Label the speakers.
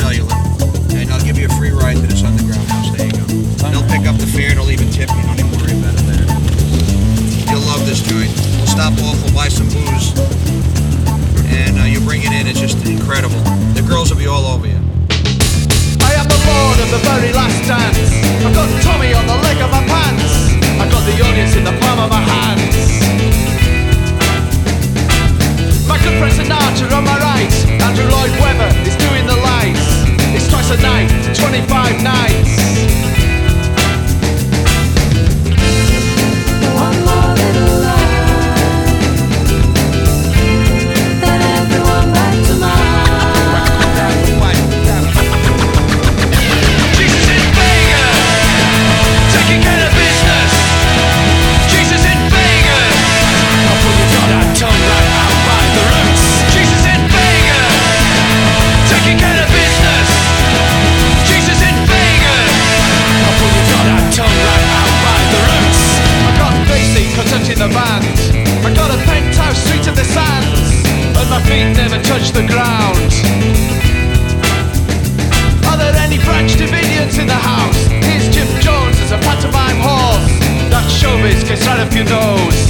Speaker 1: cellular, and I'll give you a free ride to this underground house. There you go. They'll pick up the fare. They'll even tip you. Don't even worry about it there. You'll love this joint. We'll stop off. We'll buy some booze, and uh, you bring it in. It's just incredible. The girls will be all over you.
Speaker 2: I am the lord of the very last dance. I've got Tommy 25 house? Here's Jim